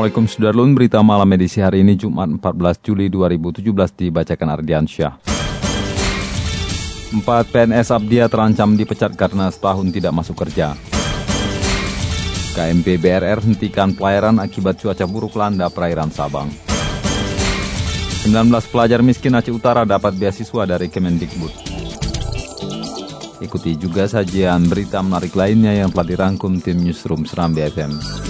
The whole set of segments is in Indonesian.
Assalamualaikum Sudarlun, berita malam edisi hari ini Jumat 14 Juli 2017 dibacakan Ardiansyah. Empat PNS Abdia terancam dipecat karena setahun tidak masuk kerja. KMP BRR hentikan pelayaran akibat cuaca buruk landa perairan Sabang. 19 pelajar miskin Aceh Utara dapat beasiswa dari Kemendikbud. Ikuti juga sajian berita menarik lainnya yang telah dirangkum tim Newsroom Seram BFM.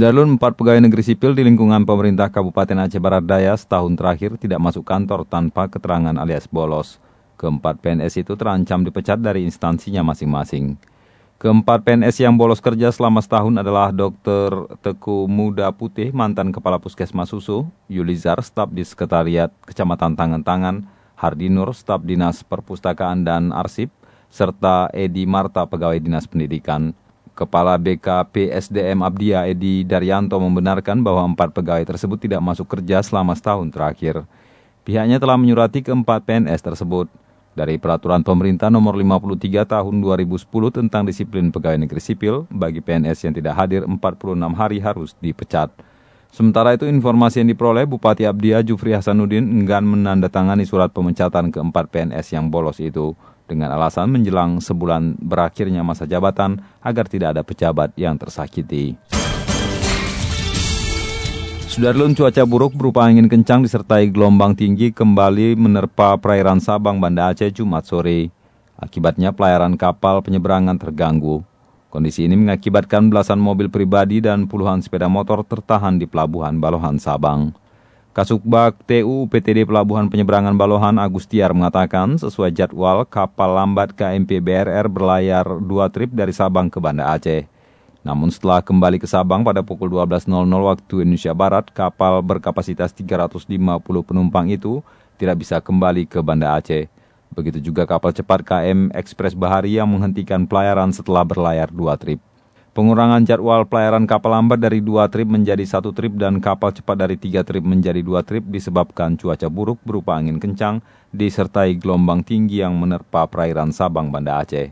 Sudarlun, empat pegawai negeri sipil di lingkungan pemerintah Kabupaten Aceh Barat Daya setahun terakhir tidak masuk kantor tanpa keterangan alias bolos. Keempat PNS itu terancam dipecat dari instansinya masing-masing. Keempat PNS yang bolos kerja selama setahun adalah Dr. Teku Muda Putih, mantan Kepala Puskesmas Susu, Yulizar, staf di Sekretariat Kecamatan Tangan-Tangan, Hardinur, staf Dinas Perpustakaan dan Arsip, serta Edi Marta, Pegawai Dinas Pendidikan. Kepala BKP SDM Abdia Edi Daryanto membenarkan bahwa empat pegawai tersebut tidak masuk kerja selama setahun terakhir. Pihaknya telah menyurati keempat PNS tersebut. Dari Peraturan Pemerintah Nomor 53 Tahun 2010 tentang Disiplin Pegawai Negeri Sipil, bagi PNS yang tidak hadir 46 hari harus dipecat. Sementara itu informasi yang diperoleh Bupati Abdia Jufri Hasanuddin enggan menandatangani surat pemecatan keempat PNS yang bolos itu dengan alasan menjelang sebulan berakhirnya masa jabatan agar tidak ada pejabat yang tersakiti. Sudarlun cuaca buruk berupa angin kencang disertai gelombang tinggi kembali menerpa perairan Sabang Banda Aceh Jumat sore. Akibatnya pelayaran kapal penyeberangan terganggu. Kondisi ini mengakibatkan belasan mobil pribadi dan puluhan sepeda motor tertahan di pelabuhan Balohan Sabang. Kasubag TU PTD Pelabuhan Penyeberangan Balohan Agustiar mengatakan sesuai jadwal kapal lambat KMP BRR berlayar dua trip dari Sabang ke Banda Aceh. Namun setelah kembali ke Sabang pada pukul 12.00 waktu Indonesia Barat, kapal berkapasitas 350 penumpang itu tidak bisa kembali ke Banda Aceh. Begitu juga kapal cepat KM Express Bahari yang menghentikan pelayaran setelah berlayar dua trip. Pengurangan jadwal pelayaran kapal lambat dari dua trip menjadi satu trip dan kapal cepat dari tiga trip menjadi dua trip disebabkan cuaca buruk berupa angin kencang disertai gelombang tinggi yang menerpa perairan Sabang Banda Aceh.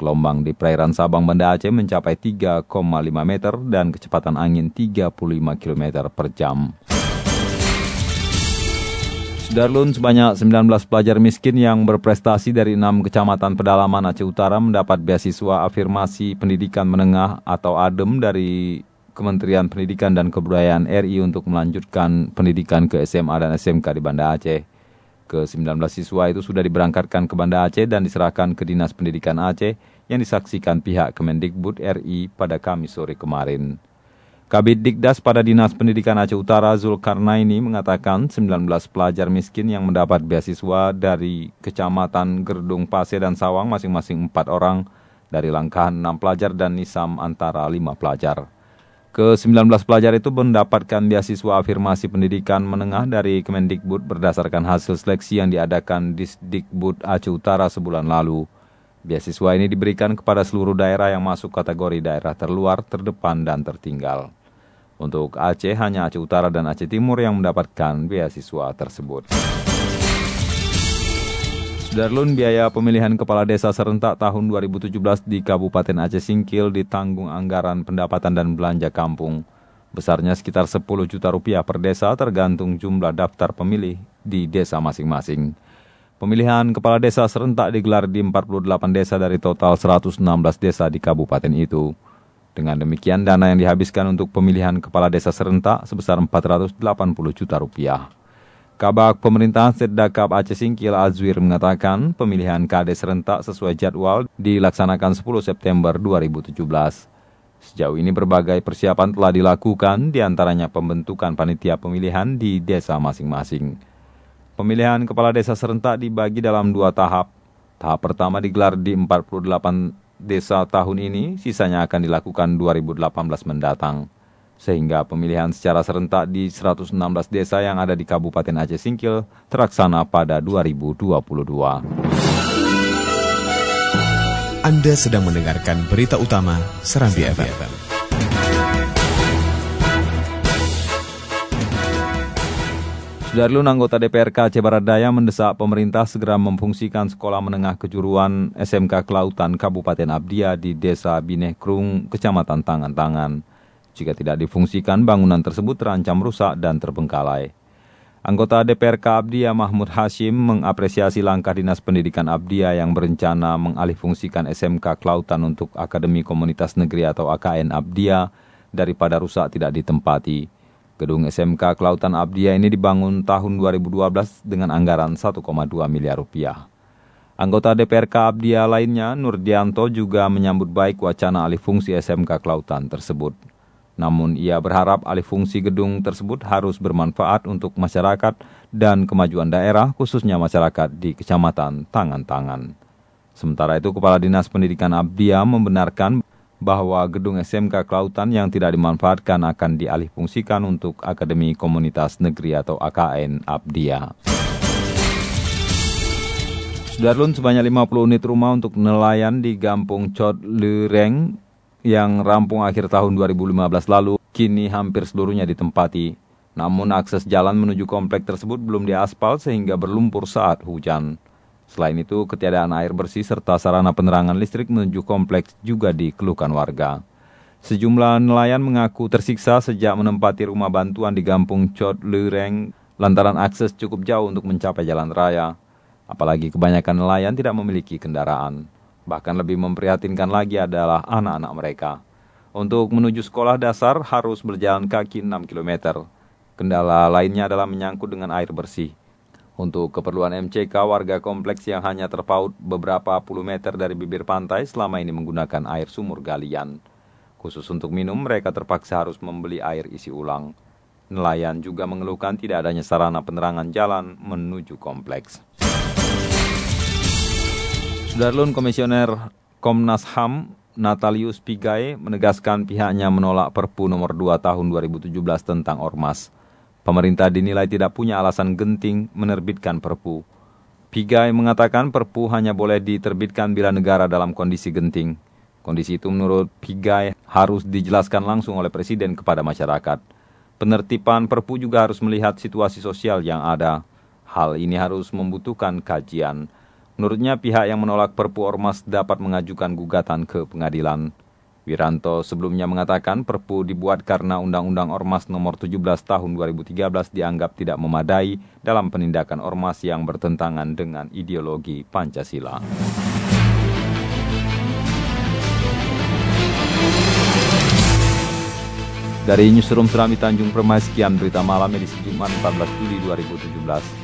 Gelombang di perairan Sabang Banda Aceh mencapai 3,5 meter dan kecepatan angin 35 km per jam. Sudarlun sebanyak 19 pelajar miskin yang berprestasi dari enam kecamatan pedalaman Aceh Utara mendapat beasiswa afirmasi pendidikan menengah atau ADEM dari Kementerian Pendidikan dan Kebudayaan RI untuk melanjutkan pendidikan ke SMA dan SMK di Banda Aceh. Ke-19 siswa itu sudah diberangkatkan ke Banda Aceh dan diserahkan ke Dinas Pendidikan Aceh yang disaksikan pihak Kemendikbud RI pada Kamis sore kemarin. Kabit Dikdas pada Dinas Pendidikan Aceh Utara Zulkarnaini mengatakan 19 pelajar miskin yang mendapat beasiswa dari Kecamatan Gerdung Pase dan Sawang masing-masing 4 orang dari langkahan 6 pelajar dan Nisam antara 5 pelajar. Ke-19 pelajar itu mendapatkan beasiswa afirmasi pendidikan menengah dari Kemendikbud berdasarkan hasil seleksi yang diadakan Disdikbud Aceh Utara sebulan lalu. Beasiswa ini diberikan kepada seluruh daerah yang masuk kategori daerah terluar, terdepan, dan tertinggal. Untuk Aceh, hanya Aceh Utara dan Aceh Timur yang mendapatkan beasiswa tersebut. Sudarlun biaya pemilihan kepala desa serentak tahun 2017 di Kabupaten Aceh Singkil ditanggung anggaran pendapatan dan belanja kampung. Besarnya sekitar 10 juta rupiah per desa tergantung jumlah daftar pemilih di desa masing-masing. Pemilihan kepala desa serentak digelar di 48 desa dari total 116 desa di kabupaten itu. Dengan demikian, dana yang dihabiskan untuk pemilihan kepala desa serentak sebesar 480 juta rupiah. Kabak Pemerintah Sedakap Aceh Singkil Azwir mengatakan pemilihan KD serentak sesuai jadwal dilaksanakan 10 September 2017. Sejauh ini berbagai persiapan telah dilakukan, di antaranya pembentukan panitia pemilihan di desa masing-masing. Pemilihan kepala desa serentak dibagi dalam dua tahap. Tahap pertama digelar di 48 desa tahun ini, sisanya akan dilakukan 2018 mendatang sehingga pemilihan secara serentak di 116 desa yang ada di Kabupaten Aceh Singkil terlaksana pada 2022. Anda sedang mendengarkan berita utama Serambi FM. Sudarlun anggota DPRK Aceh Barat Daya mendesak pemerintah segera memfungsikan sekolah menengah kejuruan SMK Kelautan Kabupaten Abdia di Desa Binehkrung, Kecamatan Tangan-Tangan. Jika tidak difungsikan, bangunan tersebut terancam rusak dan terbengkalai. Anggota DPRK Abdia Mahmud Hashim mengapresiasi langkah Dinas Pendidikan Abdia yang berencana mengalihfungsikan SMK Kelautan untuk Akademi Komunitas Negeri atau AKN Abdia daripada rusak tidak ditempati. Gedung SMK Kelautan Abdia ini dibangun tahun 2012 dengan anggaran 1,2 miliar rupiah. Anggota DPRK Abdia lainnya, Nurdianto juga menyambut baik wacana alih fungsi SMK Kelautan tersebut. Namun ia berharap alih fungsi gedung tersebut harus bermanfaat untuk masyarakat dan kemajuan daerah khususnya masyarakat di Kecamatan Tangan-Tangan. Sementara itu Kepala Dinas Pendidikan Abdia membenarkan bahwa gedung SMK Kelautan yang tidak dimanfaatkan akan dialih fungsikan untuk Akademi Komunitas Negeri atau AKN Abdia. Sudarlun sebanyak 50 unit rumah untuk nelayan di Gampung Cot Lereng yang rampung akhir tahun 2015 lalu, kini hampir seluruhnya ditempati. Namun akses jalan menuju komplek tersebut belum diaspal sehingga berlumpur saat hujan. Selain itu, ketiadaan air bersih serta sarana penerangan listrik menuju kompleks juga dikeluhkan warga. Sejumlah nelayan mengaku tersiksa sejak menempati rumah bantuan di Gampung Cot Lereng lantaran akses cukup jauh untuk mencapai jalan raya. Apalagi kebanyakan nelayan tidak memiliki kendaraan. Bahkan lebih memprihatinkan lagi adalah anak-anak mereka. Untuk menuju sekolah dasar harus berjalan kaki 6 km. Kendala lainnya adalah menyangkut dengan air bersih. Untuk keperluan MCK, warga kompleks yang hanya terpaut beberapa puluh meter dari bibir pantai selama ini menggunakan air sumur galian. Khusus untuk minum, mereka terpaksa harus membeli air isi ulang. Nelayan juga mengeluhkan tidak adanya sarana penerangan jalan menuju kompleks. Sudarlun Komisioner Komnas HAM Natalius Pigai menegaskan pihaknya menolak Perpu nomor 2 tahun 2017 tentang Ormas. Pemerintah dinilai tidak punya alasan genting menerbitkan Perpu. Pigai mengatakan Perpu hanya boleh diterbitkan bila negara dalam kondisi genting. Kondisi itu menurut Pigai harus dijelaskan langsung oleh Presiden kepada masyarakat. Penertiban Perpu juga harus melihat situasi sosial yang ada. Hal ini harus membutuhkan kajian. Menurutnya pihak yang menolak Perpu Ormas dapat mengajukan gugatan ke pengadilan. Wiranto sebelumnya mengatakan Perpu dibuat karena Undang-Undang Ormas nomor 17 tahun 2013 dianggap tidak memadai dalam penindakan ormas yang bertentangan dengan ideologi Pancasila. Dari Newsroom Serambi Tanjung Permai, sekian berita malam edisi Jumat 14 Juli 2017.